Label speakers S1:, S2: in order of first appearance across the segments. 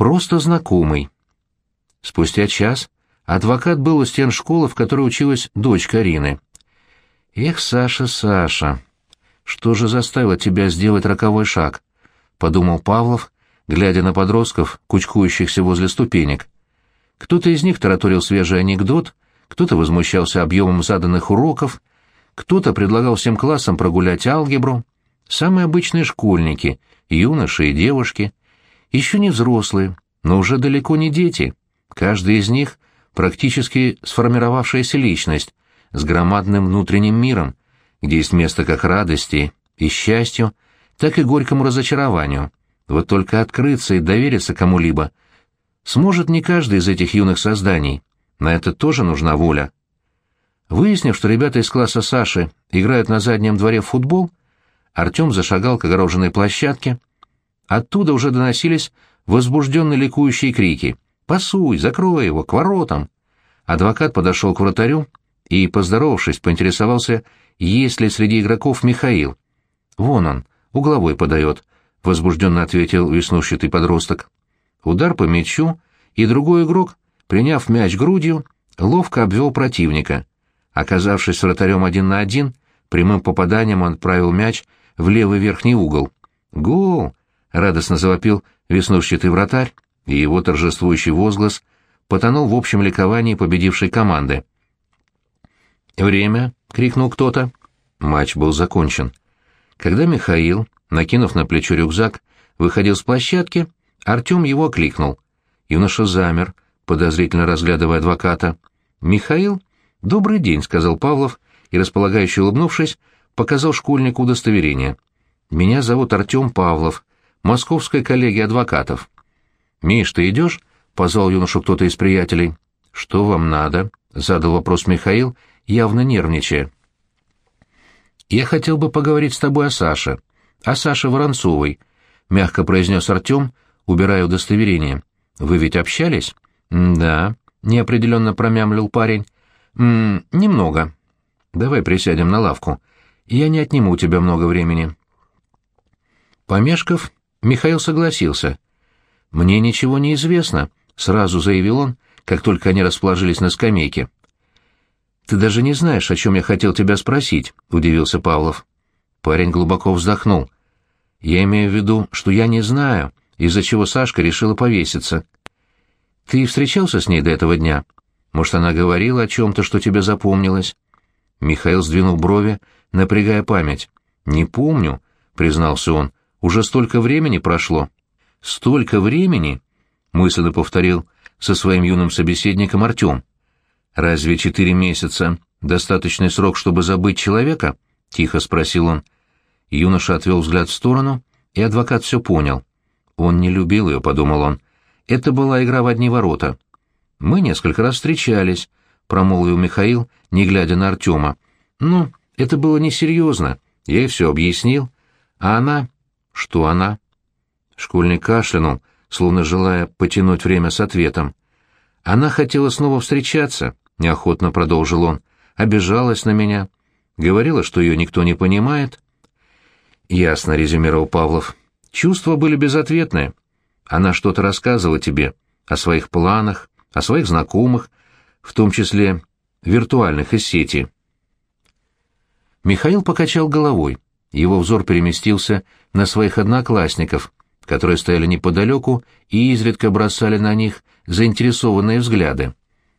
S1: Просто знакомый. Спустя час адвокат был у стен школы, в которой училась дочь Карины. «Эх, Саша, Саша, что же заставило тебя сделать роковой шаг?» — подумал Павлов, глядя на подростков, кучкующихся возле ступенек. Кто-то из них тараторил свежий анекдот, кто-то возмущался объемом заданных уроков, кто-то предлагал всем классам прогулять алгебру. Самые обычные школьники, юноши и девушки. Еще не взрослые, но уже далеко не дети. Каждый из них — практически сформировавшаяся личность, с громадным внутренним миром, где есть место как радости и счастью, так и горькому разочарованию. Вот только открыться и довериться кому-либо сможет не каждый из этих юных созданий. На это тоже нужна воля. Выяснив, что ребята из класса Саши играют на заднем дворе в футбол, Артем зашагал к огороженной площадке. Оттуда уже доносились возбужденные ликующие крики «Пасуй! Закрой его! К воротам!» Адвокат подошел к вратарю и, поздоровавшись, поинтересовался, есть ли среди игроков Михаил. «Вон он, угловой подает», — возбужденно ответил веснущатый подросток. Удар по мячу, и другой игрок, приняв мяч грудью, ловко обвел противника. Оказавшись вратарем один на один, прямым попаданием он отправил мяч в левый верхний угол. «Гол!» — радостно завопил веснушчатый вратарь, и его торжествующий возглас потонул в общем ликовании победившей команды. «Время!» — крикнул кто-то. Матч был закончен. Когда Михаил, накинув на плечо рюкзак, выходил с площадки, Артем его окликнул. Юноша замер, подозрительно разглядывая адвоката. «Михаил?» «Добрый день», — сказал Павлов, и, располагающий улыбнувшись, показал школьнику удостоверение. «Меня зовут Артем Павлов, московская коллегия адвокатов». «Миш, ты идешь?» — позвал юношу кто-то из приятелей. «Что вам надо?» — задал вопрос Михаил, явно нервничая. «Я хотел бы поговорить с тобой о Саше, о Саше Воронцовой», — мягко произнес Артем, убирая удостоверение. «Вы ведь общались?» «Да», — неопределенно промямлил парень. «М -м, немного. Давай присядем на лавку. Я не отниму у тебя много времени». Помешков, Михаил согласился. «Мне ничего не известно», — сразу заявил он, как только они расположились на скамейке. «Ты даже не знаешь, о чем я хотел тебя спросить», — удивился Павлов. Парень глубоко вздохнул. «Я имею в виду, что я не знаю, из-за чего Сашка решила повеситься. Ты встречался с ней до этого дня?» Может, она говорила о чем-то, что тебе запомнилось?» Михаил сдвинул брови, напрягая память. «Не помню», — признался он. «Уже столько времени прошло». «Столько времени?» — мысленно повторил со своим юным собеседником Артем. «Разве четыре месяца — достаточный срок, чтобы забыть человека?» — тихо спросил он. Юноша отвел взгляд в сторону, и адвокат все понял. «Он не любил ее», — подумал он. «Это была игра в одни ворота». «Мы несколько раз встречались», — промолвил Михаил, не глядя на Артема. «Ну, это было несерьезно. Я ей все объяснил. А она...» «Что она?» Школьник кашлянул, словно желая потянуть время с ответом. «Она хотела снова встречаться», — неохотно продолжил он. «Обижалась на меня. Говорила, что ее никто не понимает». «Ясно», — резюмировал Павлов. «Чувства были безответные. Она что-то рассказывала тебе о своих планах, о своих знакомых, в том числе виртуальных из сети. Михаил покачал головой. Его взор переместился на своих одноклассников, которые стояли неподалеку и изредка бросали на них заинтересованные взгляды.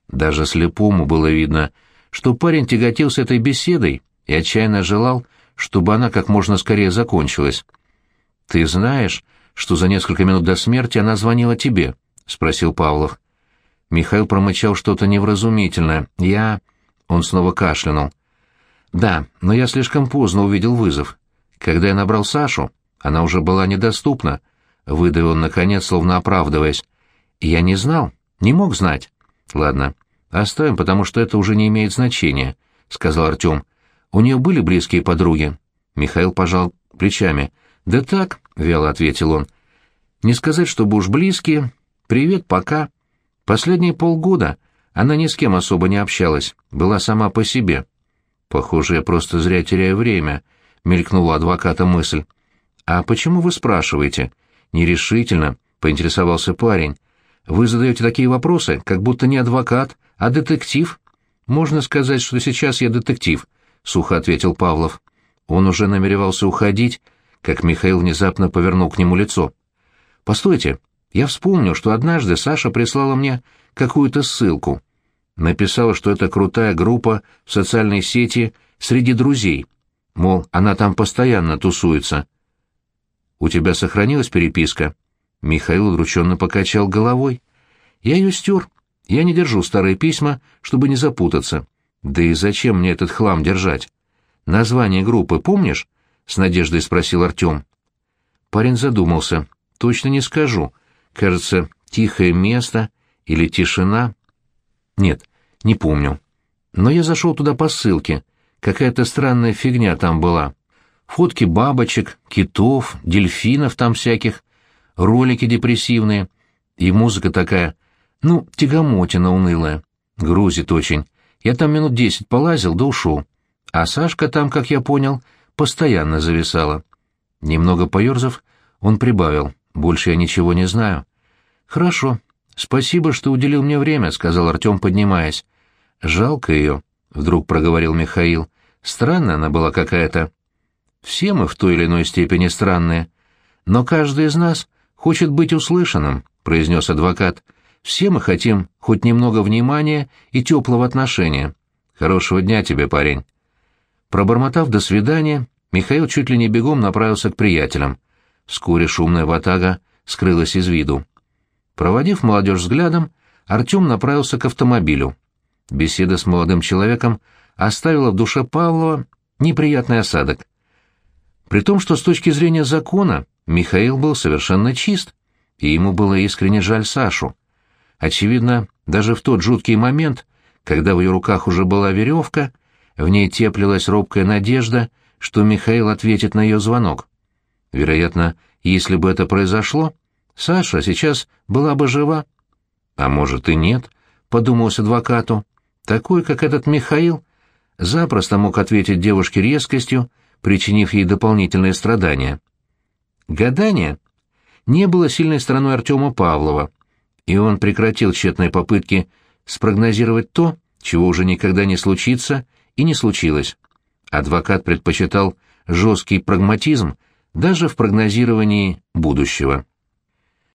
S1: Даже слепому было видно, что парень тяготился этой беседой и отчаянно желал, чтобы она как можно скорее закончилась. «Ты знаешь, что за несколько минут до смерти она звонила тебе?» — спросил Павлов. Михаил промычал что-то невразумительное. «Я...» Он снова кашлянул. «Да, но я слишком поздно увидел вызов. Когда я набрал Сашу, она уже была недоступна», — выдавил он, наконец, словно оправдываясь. «Я не знал, не мог знать». «Ладно, оставим, потому что это уже не имеет значения», — сказал Артем. «У нее были близкие подруги?» Михаил пожал плечами. «Да так», — вяло ответил он. «Не сказать, чтобы уж близкие. Привет, пока». Последние полгода она ни с кем особо не общалась, была сама по себе. «Похоже, я просто зря теряю время», — мелькнула адвоката мысль. «А почему вы спрашиваете?» Нерешительно, поинтересовался парень. «Вы задаете такие вопросы, как будто не адвокат, а детектив?» «Можно сказать, что сейчас я детектив», — сухо ответил Павлов. Он уже намеревался уходить, как Михаил внезапно повернул к нему лицо. «Постойте, я вспомнил, что однажды Саша прислала мне какую-то ссылку. Написала, что это крутая группа в социальной сети среди друзей. Мол, она там постоянно тусуется. «У тебя сохранилась переписка?» Михаил удрученно покачал головой. «Я ее стер. Я не держу старые письма, чтобы не запутаться. Да и зачем мне этот хлам держать? Название группы помнишь?» — с надеждой спросил Артем. Парень задумался. «Точно не скажу. Кажется, тихое место или тишина. Нет, не помню. Но я зашел туда по ссылке. Какая-то странная фигня там была. Фотки бабочек, китов, дельфинов там всяких, ролики депрессивные. И музыка такая, ну, тягомотина унылая. Грузит очень. Я там минут десять полазил, да ушел. А Сашка там, как я понял, постоянно зависала. Немного поерзав, он прибавил. Больше я ничего не знаю. Хорошо. Спасибо, что уделил мне время, сказал Артем, поднимаясь. Жалко ее, вдруг проговорил Михаил. Странная она была какая-то. Все мы в той или иной степени странные. Но каждый из нас хочет быть услышанным, произнес адвокат. Все мы хотим хоть немного внимания и теплого отношения. Хорошего дня тебе, парень. Пробормотав «до свидания», Михаил чуть ли не бегом направился к приятелям. Вскоре шумная ватага скрылась из виду. Проводив молодежь взглядом, Артем направился к автомобилю. Беседа с молодым человеком оставила в душе Павлова неприятный осадок. При том, что с точки зрения закона Михаил был совершенно чист, и ему было искренне жаль Сашу. Очевидно, даже в тот жуткий момент, когда в ее руках уже была веревка, в ней теплилась робкая надежда, что Михаил ответит на ее звонок. Вероятно, если бы это произошло, Саша сейчас была бы жива. А может и нет, подумалось адвокату. Такой, как этот Михаил, запросто мог ответить девушке резкостью, причинив ей дополнительные страдания. Гадание не было сильной стороной Артема Павлова, и он прекратил тщетные попытки спрогнозировать то, чего уже никогда не случится и не случилось. Адвокат предпочитал жесткий прагматизм даже в прогнозировании будущего.